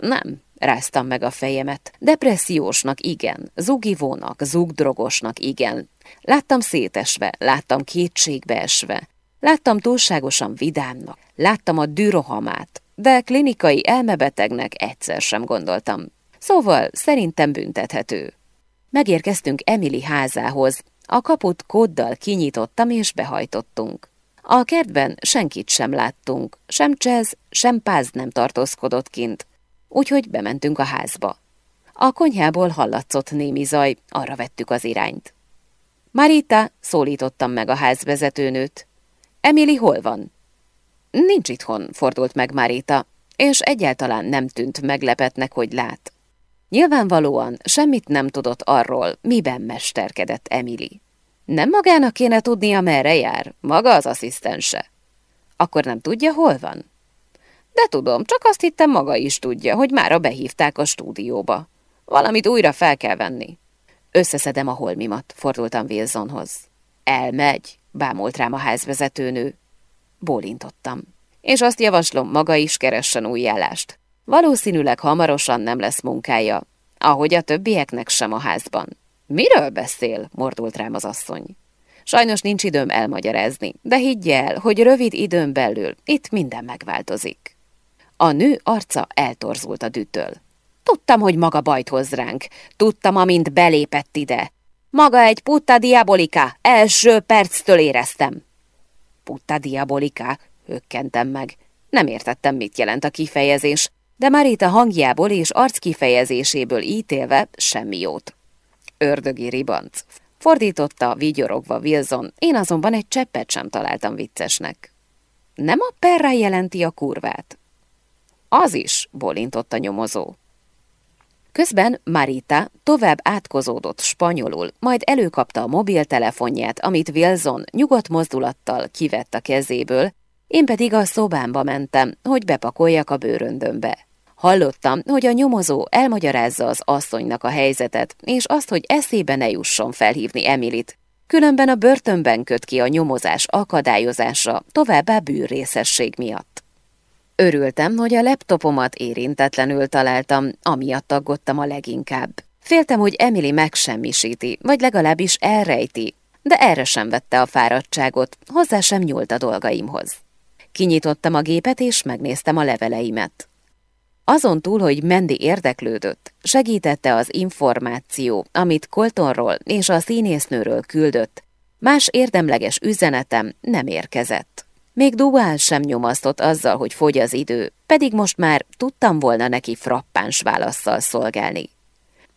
Nem, ráztam meg a fejemet. Depressziósnak igen, zugivónak, zugdrogosnak igen. Láttam szétesve, láttam kétségbeesve. Láttam túlságosan vidámnak, láttam a dürohamát, de klinikai elmebetegnek egyszer sem gondoltam. Szóval szerintem büntethető. Megérkeztünk Emily házához, a kaput kóddal kinyitottam és behajtottunk. A kertben senkit sem láttunk, sem Csez, sem Páz nem tartózkodott kint, úgyhogy bementünk a házba. A konyhából hallatszott némi zaj, arra vettük az irányt. Marita, szólítottam meg a házvezetőnőt. Emily hol van? Nincs itthon, fordult meg Marita, és egyáltalán nem tűnt meglepetnek, hogy lát. Nyilvánvalóan semmit nem tudott arról, miben mesterkedett Emily. Nem magának kéne tudnia, merre jár, maga az asszisztense. Akkor nem tudja, hol van? De tudom, csak azt hittem maga is tudja, hogy mára behívták a stúdióba. Valamit újra fel kell venni. Összeszedem a holmimat, fordultam Wilsonhoz. Elmegy, bámult rám a házvezetőnő. Bólintottam. És azt javaslom, maga is keressen új állást. Valószínűleg hamarosan nem lesz munkája, ahogy a többieknek sem a házban. Miről beszél? mordult rám az asszony. Sajnos nincs időm elmagyarázni, de higgy el, hogy rövid időn belül itt minden megváltozik. A nő arca eltorzult a dütől. Tudtam, hogy maga bajt hoz ránk. Tudtam, amint belépett ide. Maga egy putta diabolika, első perctől éreztem. Putta diabolika, hökkentem meg. Nem értettem, mit jelent a kifejezés, de Marita hangjából és arckifejezéséből ítélve semmi jót. Ördögi ribanc. Fordította, vigyorogva Wilson, én azonban egy cseppet sem találtam viccesnek. Nem a perra jelenti a kurvát? Az is, bolintott a nyomozó. Közben Marita tovább átkozódott spanyolul, majd előkapta a mobiltelefonját, amit Wilson nyugodt mozdulattal kivett a kezéből, én pedig a szobámba mentem, hogy bepakoljak a bőröndömbe. Hallottam, hogy a nyomozó elmagyarázza az asszonynak a helyzetet, és azt, hogy eszébe ne jusson felhívni Emilit, különben a börtönben köt ki a nyomozás akadályozása, továbbá bűrrészesség miatt. Örültem, hogy a laptopomat érintetlenül találtam, amiatt aggódtam a leginkább. Féltem, hogy Emily megsemmisíti, vagy legalábbis elrejti, de erre sem vette a fáradtságot, hozzá sem nyúlt a dolgaimhoz. Kinyitottam a gépet, és megnéztem a leveleimet. Azon túl, hogy Mendi érdeklődött, segítette az információ, amit Coltonról és a színésznőről küldött, más érdemleges üzenetem nem érkezett. Még Duál sem nyomasztott azzal, hogy fogy az idő, pedig most már tudtam volna neki frappáns válaszsal szolgálni.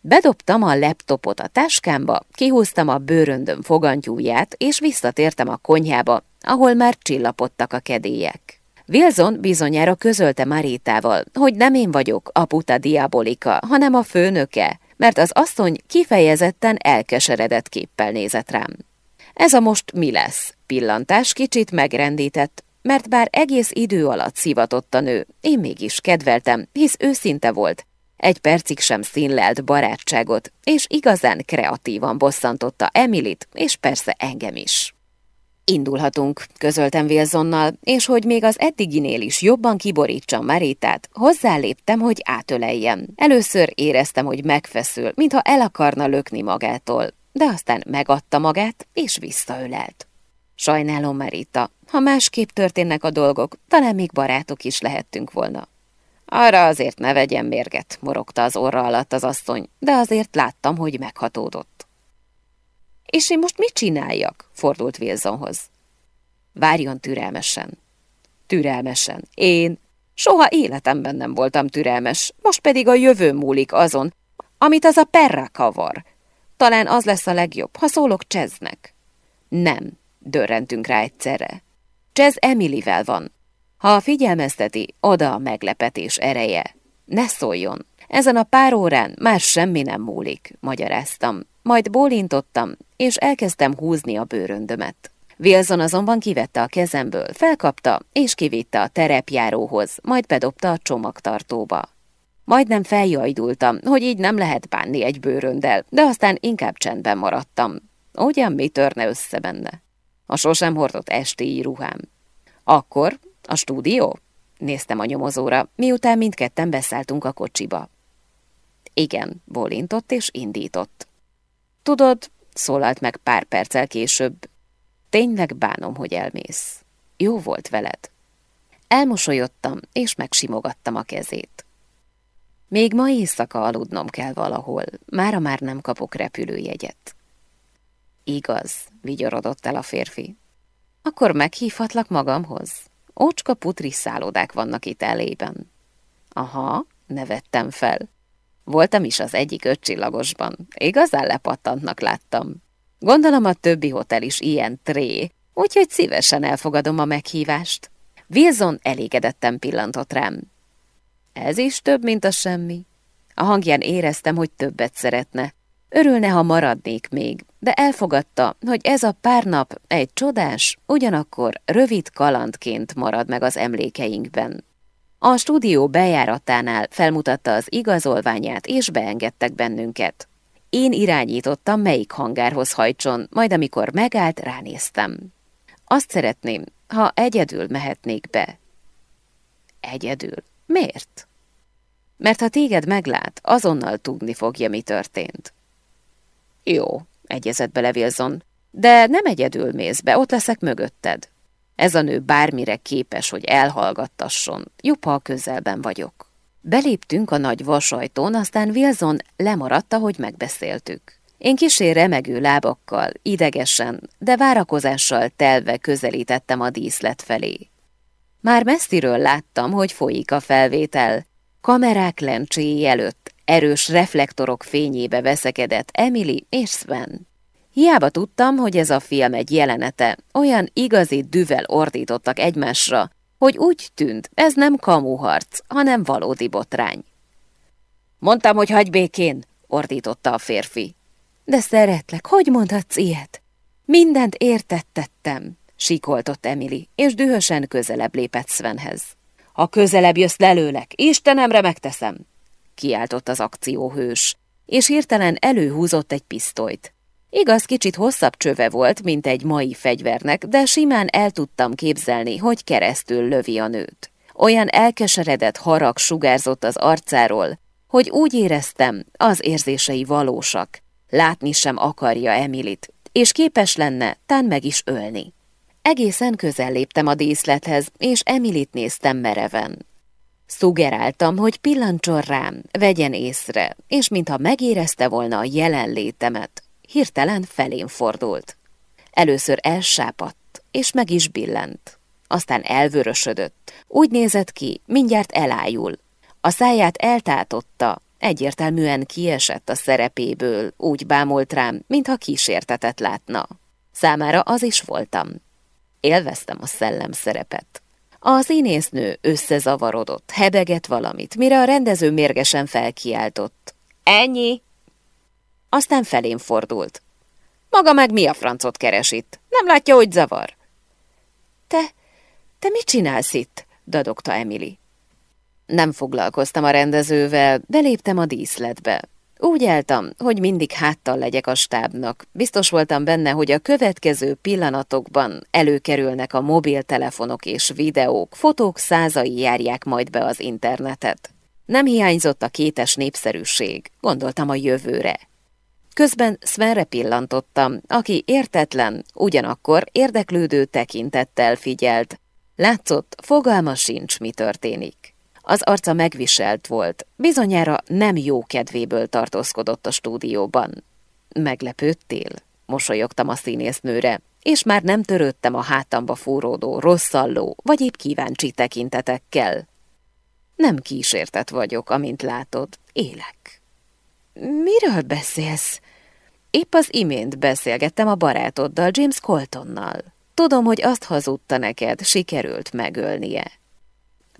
Bedobtam a laptopot a táskámba, kihúztam a bőröndöm fogantyúját, és visszatértem a konyhába, ahol már csillapodtak a kedélyek. Wilson bizonyára közölte Marítával, hogy nem én vagyok a puta diabolika, hanem a főnöke, mert az asszony kifejezetten elkeseredett képpel nézett rám. Ez a most mi lesz? Pillantás kicsit megrendített, mert bár egész idő alatt szivatott a nő, én mégis kedveltem, hisz őszinte volt. Egy percig sem színlelt barátságot, és igazán kreatívan bosszantotta Emilit, és persze engem is. Indulhatunk, közöltem Wilsonnal, és hogy még az eddiginél is jobban kiborítsam Maritát, hozzáléptem, hogy átöleljem. Először éreztem, hogy megfeszül, mintha el akarna lökni magától, de aztán megadta magát, és visszaölelt. Sajnálom, Marita, ha másképp történnek a dolgok, talán még barátok is lehettünk volna. Arra azért ne vegyen mérget, morogta az orra alatt az asszony, de azért láttam, hogy meghatódott. És én most mit csináljak? fordult Wilsonhoz. Várjon türelmesen. Türelmesen. Én soha életemben nem voltam türelmes, most pedig a jövő múlik azon, amit az a perra kavar. Talán az lesz a legjobb, ha szólok Cseznek. Nem, dörrentünk rá egyszerre. Csez Emilyvel van. Ha figyelmezteti, oda a meglepetés ereje. Ne szóljon. Ezen a pár órán már semmi nem múlik, magyaráztam. Majd bólintottam, és elkezdtem húzni a bőröndömet. Wilson azonban kivette a kezemből, felkapta, és kivitte a terepjáróhoz, majd bedobta a csomagtartóba. Majdnem feljajdultam, hogy így nem lehet bánni egy bőröndel, de aztán inkább csendben maradtam. Ugyan mi törne össze benne? A sosem hordott estéi ruhám. Akkor a stúdió? Néztem a nyomozóra, miután mindketten beszálltunk a kocsiba. Igen, bólintott és indított. Tudod, szólalt meg pár perccel később, tényleg bánom, hogy elmész. Jó volt veled. Elmosolyodtam, és megsimogattam a kezét. Még ma éjszaka aludnom kell valahol, mára már nem kapok repülőjegyet. Igaz, vigyorodott el a férfi. Akkor meghívhatlak magamhoz? Ócska putri szállodák vannak itt elében. Aha, nevettem fel. Voltam is az egyik ötcsillagosban. Igazán lepattantnak láttam. Gondolom a többi hotel is ilyen tré, úgyhogy szívesen elfogadom a meghívást. Wilson elégedetten pillantott rám. Ez is több, mint a semmi. A hangján éreztem, hogy többet szeretne. Örülne, ha maradnék még, de elfogadta, hogy ez a pár nap egy csodás, ugyanakkor rövid kalandként marad meg az emlékeinkben. A stúdió bejáratánál felmutatta az igazolványát, és beengedtek bennünket. Én irányítottam, melyik hangárhoz hajtson, majd amikor megállt, ránéztem. Azt szeretném, ha egyedül mehetnék be. Egyedül? Miért? Mert ha téged meglát, azonnal tudni fogja, mi történt. Jó, egyezett bele Wilson, de nem egyedül mész be, ott leszek mögötted. Ez a nő bármire képes, hogy elhallgattasson, jobb, ha a közelben vagyok. Beléptünk a nagy vasajtón, aztán Wilson lemaradt, hogy megbeszéltük. Én kisé remegő lábakkal, idegesen, de várakozással telve közelítettem a díszlet felé. Már messziről láttam, hogy folyik a felvétel. Kamerák lencséi előtt erős reflektorok fényébe veszekedett Emily és Sven. Hiába tudtam, hogy ez a film egy jelenete, olyan igazi düvel ordítottak egymásra, hogy úgy tűnt, ez nem kamuharc, hanem valódi botrány. Mondtam, hogy hagy békén, ordította a férfi. De szeretlek, hogy mondhatsz ilyet? Mindent értettettem, síkoltott Emily, és dühösen közelebb lépett Svenhez. Ha közelebb jössz lelőlek, Istenemre megteszem! kiáltott az akcióhős, és hirtelen előhúzott egy pisztolyt. Igaz, kicsit hosszabb csöve volt, mint egy mai fegyvernek, de simán el tudtam képzelni, hogy keresztül lövi a nőt. Olyan elkeseredett harag sugárzott az arcáról, hogy úgy éreztem, az érzései valósak. Látni sem akarja Emilit, és képes lenne tán meg is ölni. Egészen közel léptem a díszlethez, és Emilit néztem mereven. Szugeráltam, hogy pillancson rám, vegyen észre, és mintha megérezte volna a jelenlétemet, hirtelen felén fordult. Először elsápadt, és meg is billent. Aztán elvörösödött. Úgy nézett ki, mindjárt elájul. A száját eltátotta, egyértelműen kiesett a szerepéből, úgy bámult rám, mintha kísértetet látna. Számára az is voltam. Élveztem a szellem szerepet. A színésznő összezavarodott, hebegett valamit, mire a rendező mérgesen felkiáltott. Ennyi! Aztán felén fordult. Maga meg mi a francot keres itt? Nem látja, hogy zavar? Te, te mit csinálsz itt? dadogta Emily. Nem foglalkoztam a rendezővel, beléptem a díszletbe. Úgy álltam, hogy mindig háttal legyek a stábnak. Biztos voltam benne, hogy a következő pillanatokban előkerülnek a mobiltelefonok és videók, fotók százai járják majd be az internetet. Nem hiányzott a kétes népszerűség, gondoltam a jövőre. Közben Svenre pillantottam, aki értetlen, ugyanakkor érdeklődő tekintettel figyelt. Látszott, fogalma sincs, mi történik. Az arca megviselt volt, bizonyára nem jó kedvéből tartózkodott a stúdióban. Meglepődtél? Mosolyogtam a színésznőre, és már nem törődtem a hátamba fúródó, rosszalló, vagy épp kíváncsi tekintetekkel. Nem kísértet vagyok, amint látod, élek. Miről beszélsz? Épp az imént beszélgettem a barátoddal, James Coltonnal. Tudom, hogy azt hazudta neked, sikerült megölnie.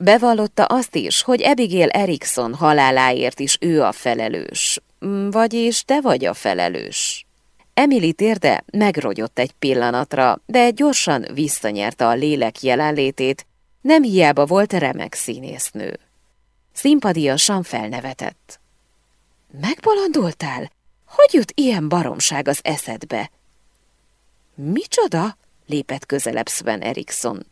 Bevallotta azt is, hogy Abigail Erikson haláláért is ő a felelős. Mm, vagyis te vagy a felelős. Emily térde megrogyott egy pillanatra, de gyorsan visszanyerte a lélek jelenlétét, nem hiába volt remek színésznő. Szimpadiasan felnevetett. Megbolondultál? Hogy jut ilyen baromság az eszedbe? Micsoda? lépett közelebb Sven Erikson.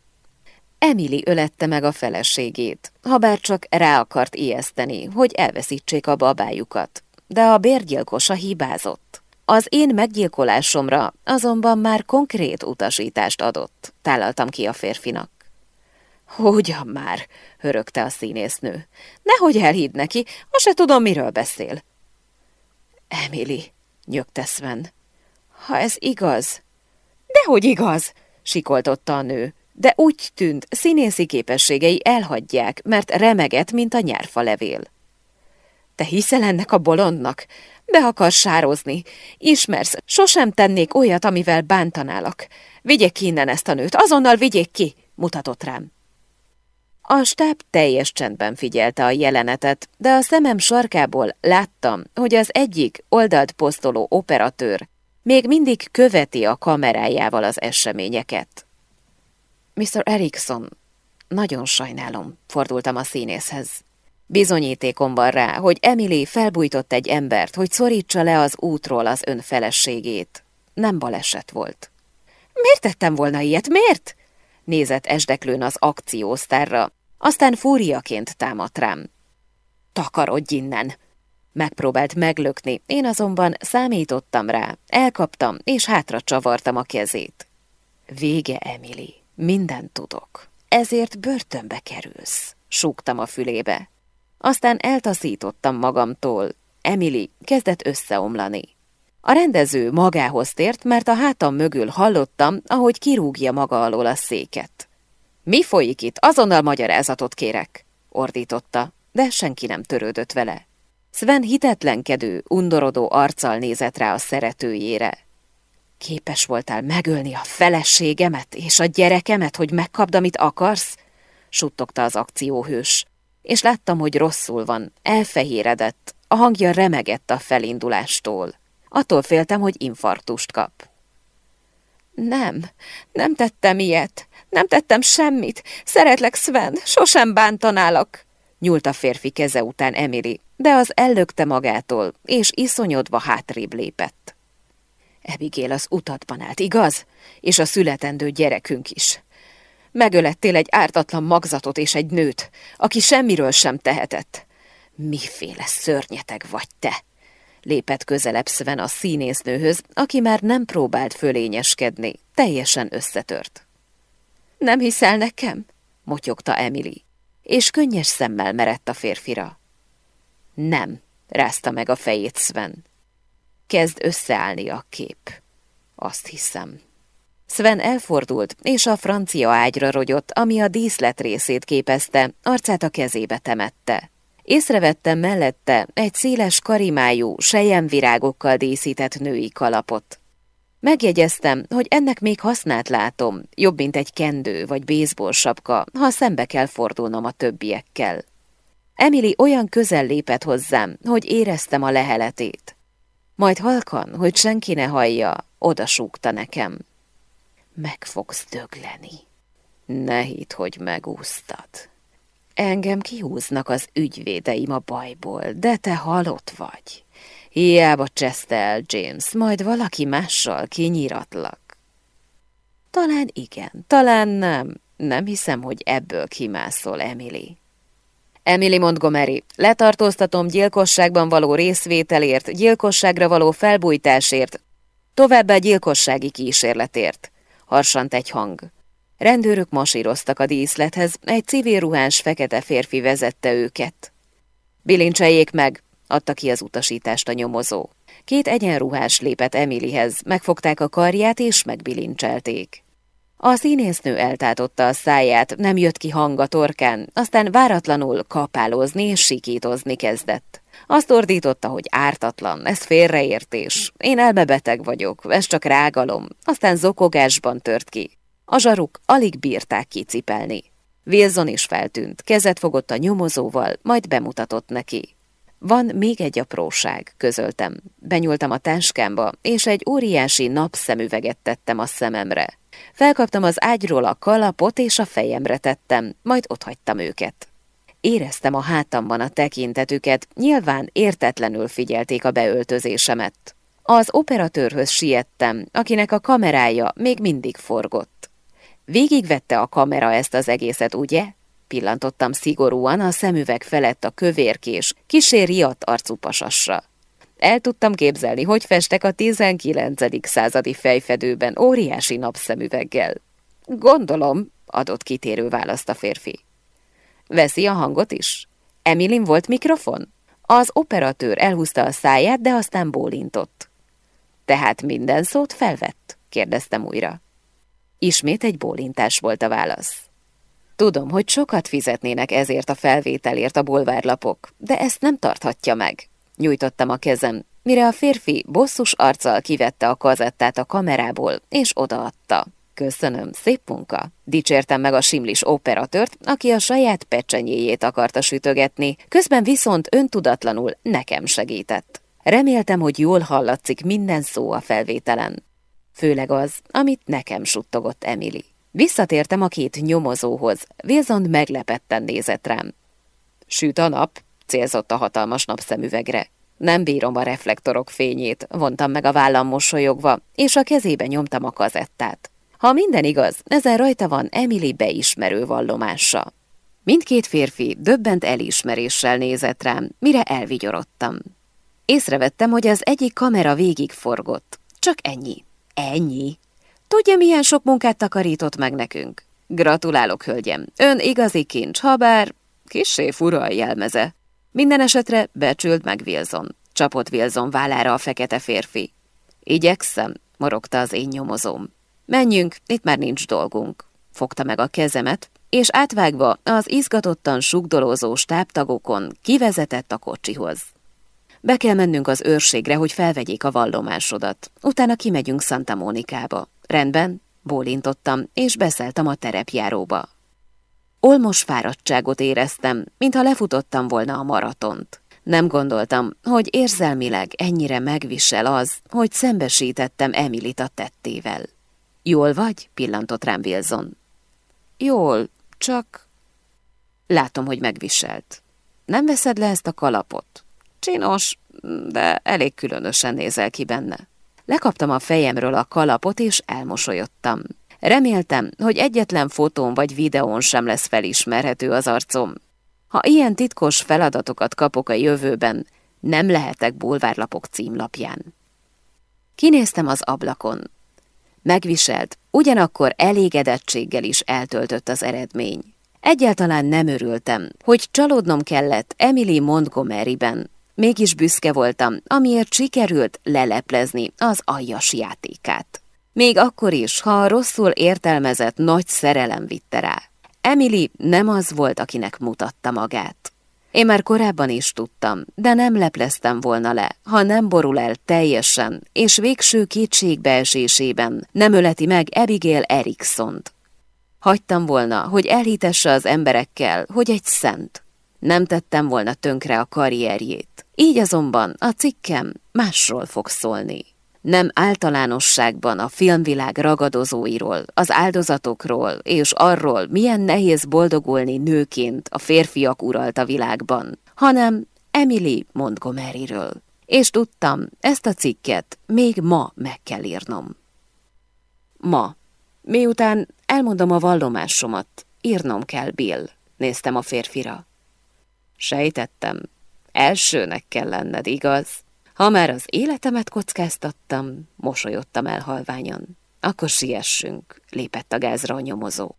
Emily ölette meg a feleségét, ha bár csak rá akart ijeszteni, hogy elveszítsék a babájukat. De a bérgyilkosa hibázott. Az én meggyilkolásomra azonban már konkrét utasítást adott, tálaltam ki a férfinak. Hogyan már, hörögte a színésznő. Nehogy elhidd neki, azt se tudom, miről beszél. Emily, nyögte Sven. Ha ez igaz... Dehogy igaz, sikoltotta a nő de úgy tűnt, színészi képességei elhagyják, mert remeget, mint a nyárfa levél. Te hiszel ennek a bolondnak? Be akarsz sározni. Ismersz, sosem tennék olyat, amivel bántanálak. Vigyék ki innen ezt a nőt, azonnal vigyék ki, mutatott rám. A stáb teljes csendben figyelte a jelenetet, de a szemem sarkából láttam, hogy az egyik oldalt posztoló operatőr még mindig követi a kamerájával az eseményeket. Mr. Erikson, nagyon sajnálom, fordultam a színészhez. Bizonyítékom van rá, hogy Emily felbújtott egy embert, hogy szorítsa le az útról az ön feleségét. Nem baleset volt. Miért tettem volna ilyet? Miért? Nézett esdeklőn az akciósztárra, aztán fúriaként támadt rám. Takarodj innen! Megpróbált meglökni, én azonban számítottam rá, elkaptam és hátra csavartam a kezét. Vége, Emily. Mindent tudok. Ezért börtönbe kerülsz, súgtam a fülébe. Aztán eltaszítottam magamtól. Emily kezdett összeomlani. A rendező magához tért, mert a hátam mögül hallottam, ahogy kirúgja maga alól a széket. Mi folyik itt? Azonnal magyarázatot kérek, ordította, de senki nem törődött vele. Sven hitetlenkedő, undorodó arccal nézett rá a szeretőjére. Képes voltál megölni a feleségemet és a gyerekemet, hogy megkapd, amit akarsz? suttogta az akcióhős. És láttam, hogy rosszul van, elfehéredett, a hangja remegett a felindulástól. Attól féltem, hogy infarktust kap. Nem, nem tettem ilyet. Nem tettem semmit. Szeretlek, Sven, sosem bántanálak. Nyúlt a férfi keze után Emily, de az ellökte magától, és iszonyodva hátrébb lépett. Abigail az utatban állt, igaz? És a születendő gyerekünk is. Megölettél egy ártatlan magzatot és egy nőt, aki semmiről sem tehetett. Miféle szörnyeteg vagy te? Lépett közelebb Sven a színésznőhöz, aki már nem próbált fölényeskedni, teljesen összetört. Nem hiszel nekem? motyogta Emily, és könnyes szemmel merett a férfira. Nem, rázta meg a fejét Sven. Kezd összeállni a kép. Azt hiszem. Sven elfordult, és a francia ágyra rogyott, ami a díszlet részét képezte, arcát a kezébe temette. Észrevettem mellette egy széles karimájú, sejemvirágokkal díszített női kalapot. Megjegyeztem, hogy ennek még hasznát látom, jobb, mint egy kendő vagy baseball sapka, ha szembe kell fordulnom a többiekkel. Emily olyan közel lépett hozzám, hogy éreztem a leheletét. Majd halkan, hogy senki ne hallja, odasúgta nekem. Meg fogsz dögleni. Ne hidd, hogy megúsztad. Engem kihúznak az ügyvédeim a bajból, de te halott vagy. Hiába cseszte el James, majd valaki mással kinyiratlak. Talán igen, talán nem. Nem hiszem, hogy ebből kimászol, Emily. Emily Montgomery, letartóztatom gyilkosságban való részvételért, gyilkosságra való felbújtásért, továbbá gyilkossági kísérletért. Harsant egy hang. Rendőrök masíroztak a díszlethez, egy civil ruhás fekete férfi vezette őket. Bilincseljék meg, adta ki az utasítást a nyomozó. Két egyenruhás lépett Emilyhez, megfogták a karját és megbilincselték. A színésznő eltátotta a száját, nem jött ki hang a torkán, aztán váratlanul kapálozni és sikítozni kezdett. Azt ordította, hogy ártatlan, ez félreértés. Én elmebeteg vagyok, ez csak rágalom. Aztán zokogásban tört ki. A zsaruk alig bírták kicipelni. Wilson is feltűnt, kezet fogott a nyomozóval, majd bemutatott neki. Van még egy apróság, közöltem. Benyúltam a táskámba, és egy óriási napszemüveget tettem a szememre. Felkaptam az ágyról a kalapot, és a fejemre tettem, majd otthagytam őket. Éreztem a hátamban a tekintetüket, nyilván értetlenül figyelték a beöltözésemet. Az operatőrhöz siettem, akinek a kamerája még mindig forgott. Végigvette a kamera ezt az egészet, ugye? Pillantottam szigorúan a szemüveg felett a kövérkés, kisé riadt arcú pasasra. El tudtam képzelni, hogy festek a 19. századi fejfedőben óriási napszemüveggel. Gondolom, adott kitérő választ a férfi. Veszi a hangot is? Emilin volt mikrofon? Az operatőr elhúzta a száját, de aztán bólintott. Tehát minden szót felvett? kérdeztem újra. Ismét egy bólintás volt a válasz. Tudom, hogy sokat fizetnének ezért a felvételért a bulvárlapok, de ezt nem tarthatja meg. Nyújtottam a kezem, mire a férfi bosszus arccal kivette a kazettát a kamerából, és odaadta. Köszönöm, szép munka. Dicsértem meg a simlis operatört, aki a saját pecsenyéjét akarta sütögetni, közben viszont öntudatlanul nekem segített. Reméltem, hogy jól hallatszik minden szó a felvételen. Főleg az, amit nekem suttogott Emily. Visszatértem a két nyomozóhoz, Wilson meglepetten nézett rám. Süt a nap, célzott a hatalmas napszemüvegre. Nem bírom a reflektorok fényét, vontam meg a vállam mosolyogva, és a kezébe nyomtam a kazettát. Ha minden igaz, ezen rajta van Emily beismerő vallomása. Mindkét férfi döbbent elismeréssel nézett rám, mire elvigyorodtam. Észrevettem, hogy az egyik kamera végig forgott. Csak ennyi. Ennyi. Tudja, milyen sok munkát takarított meg nekünk? Gratulálok, hölgyem. Ön igazi kincs, ha kissé fura a jelmeze. Minden esetre becsült meg Wilson. Csapott Wilson vállára a fekete férfi. Igyekszem, morogta az én nyomozóm. Menjünk, itt már nincs dolgunk. Fogta meg a kezemet, és átvágva az izgatottan sugdolózó stábtagokon kivezetett a kocsihoz. Be kell mennünk az őrségre, hogy felvegyék a vallomásodat. Utána kimegyünk Santa Mónikába. Rendben? Bólintottam, és beszéltem a terepjáróba. Olmos fáradtságot éreztem, mintha lefutottam volna a maratont. Nem gondoltam, hogy érzelmileg ennyire megvisel az, hogy szembesítettem Emilit a tettével. Jól vagy? pillantott rám Wilson. Jól, csak... Látom, hogy megviselt. Nem veszed le ezt a kalapot? Csinos, de elég különösen nézel ki benne. Lekaptam a fejemről a kalapot, és elmosolyodtam. Reméltem, hogy egyetlen fotón vagy videón sem lesz felismerhető az arcom. Ha ilyen titkos feladatokat kapok a jövőben, nem lehetek bulvárlapok címlapján. Kinéztem az ablakon. Megviselt, ugyanakkor elégedettséggel is eltöltött az eredmény. Egyáltalán nem örültem, hogy csalódnom kellett Emily Montgomeryben. Mégis büszke voltam, amiért sikerült leleplezni az aljas játékát. Még akkor is, ha a rosszul értelmezett nagy szerelem vitte rá. Emily nem az volt, akinek mutatta magát. Én már korábban is tudtam, de nem lepleztem volna le, ha nem borul el teljesen, és végső kétségbeesésében nem öleti meg Abigail Eriksont. Hagytam volna, hogy elhitesse az emberekkel, hogy egy szent. Nem tettem volna tönkre a karrierjét. Így azonban a cikkem másról fog szólni nem általánosságban a filmvilág ragadozóiról, az áldozatokról és arról, milyen nehéz boldogulni nőként a férfiak uralta világban, hanem Emily Montgomeryről. És tudtam, ezt a cikket még ma meg kell írnom. Ma, miután elmondom a vallomásomat, írnom kell, Bill, néztem a férfira. Sejtettem, elsőnek kell lenned, igaz? Ha már az életemet kockáztattam, mosolyodtam el halványan. Akkor siessünk, lépett a gázra a nyomozó.